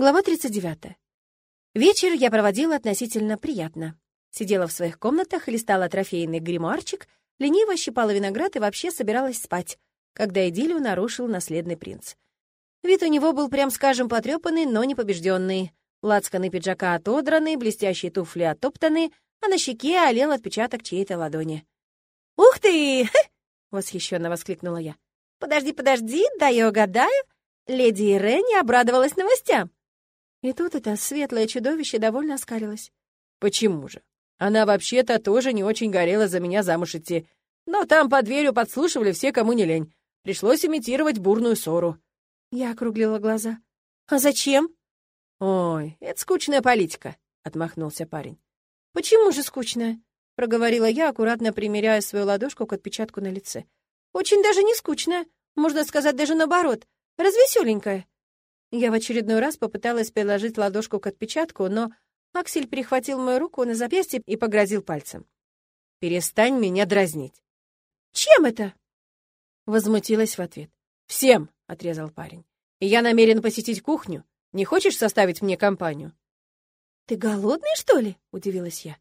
Глава 39. Вечер я проводила относительно приятно. Сидела в своих комнатах, листала трофейный гримуарчик, лениво щипала виноград и вообще собиралась спать, когда идиллию нарушил наследный принц. Вид у него был, прям скажем, потрепанный, но не побежденный. Лацканы пиджака отодраны, блестящие туфли оттоптаны, а на щеке олел отпечаток чьей-то ладони. «Ух ты!» — восхищенно воскликнула я. «Подожди, подожди, да я угадаю. Леди Ирен не обрадовалась новостям. И тут это светлое чудовище довольно оскалилось. «Почему же? Она вообще-то тоже не очень горела за меня замуж идти. Но там под дверью подслушивали все, кому не лень. Пришлось имитировать бурную ссору». Я округлила глаза. «А зачем?» «Ой, это скучная политика», — отмахнулся парень. «Почему же скучная?» — проговорила я, аккуратно примеряя свою ладошку к отпечатку на лице. «Очень даже не скучная. Можно сказать, даже наоборот. Развеселенькая. Я в очередной раз попыталась приложить ладошку к отпечатку, но Аксель перехватил мою руку на запястье и погрозил пальцем. «Перестань меня дразнить». «Чем это?» Возмутилась в ответ. «Всем!» — отрезал парень. «И я намерен посетить кухню. Не хочешь составить мне компанию?» «Ты голодный, что ли?» — удивилась я.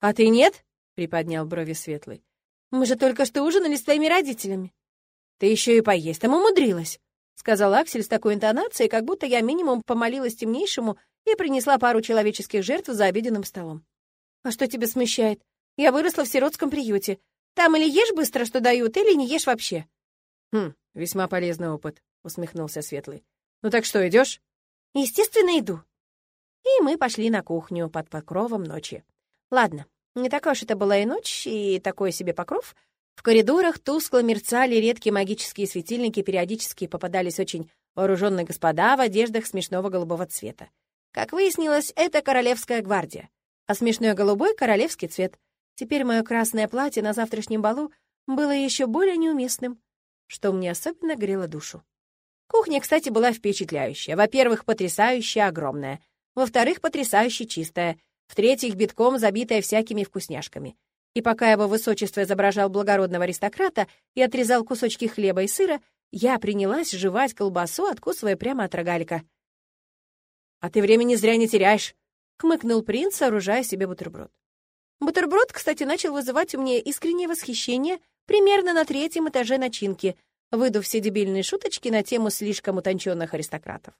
«А ты нет?» — приподнял брови Светлый. «Мы же только что ужинали с твоими родителями». «Ты еще и поесть там умудрилась!» — сказал Аксель с такой интонацией, как будто я минимум помолилась темнейшему и принесла пару человеческих жертв за обеденным столом. «А что тебя смущает? Я выросла в сиротском приюте. Там или ешь быстро, что дают, или не ешь вообще». «Хм, весьма полезный опыт», — усмехнулся Светлый. «Ну так что, идешь? «Естественно, иду». И мы пошли на кухню под покровом ночи. Ладно, не такая уж это была и ночь, и такой себе покров — в коридорах тускло мерцали редкие магические светильники, периодически попадались очень вооруженные господа в одеждах смешного голубого цвета. Как выяснилось, это королевская гвардия, а смешной голубой — королевский цвет. Теперь мое красное платье на завтрашнем балу было еще более неуместным, что мне особенно грело душу. Кухня, кстати, была впечатляющая. Во-первых, потрясающе огромная. Во-вторых, потрясающе чистая. В-третьих, битком забитая всякими вкусняшками. И пока его высочество изображал благородного аристократа и отрезал кусочки хлеба и сыра, я принялась жевать колбасу, откусывая прямо от рогалика. «А ты времени зря не теряешь», — хмыкнул принц, сооружая себе бутерброд. Бутерброд, кстати, начал вызывать у меня искреннее восхищение примерно на третьем этаже начинки, выдув все дебильные шуточки на тему слишком утонченных аристократов.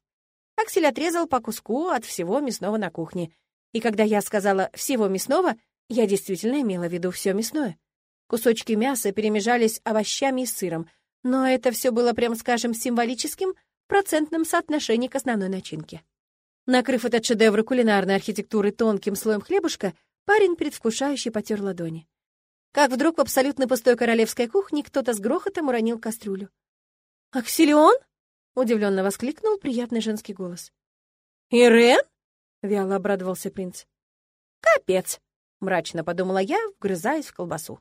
Аксель отрезал по куску от всего мясного на кухне. И когда я сказала «всего мясного», я действительно имела в виду все мясное. Кусочки мяса перемежались овощами и сыром, но это все было, прям скажем, символическим процентном соотношении к основной начинке. Накрыв этот шедевр кулинарной архитектуры тонким слоем хлебушка, парень предвкушающе потер ладони. Как вдруг в абсолютно пустой королевской кухне кто-то с грохотом уронил кастрюлю. «Аксилион?» — удивленно воскликнул приятный женский голос. «Ирен?» — вяло обрадовался принц. «Капец!» — мрачно подумала я, вгрызаясь в колбасу.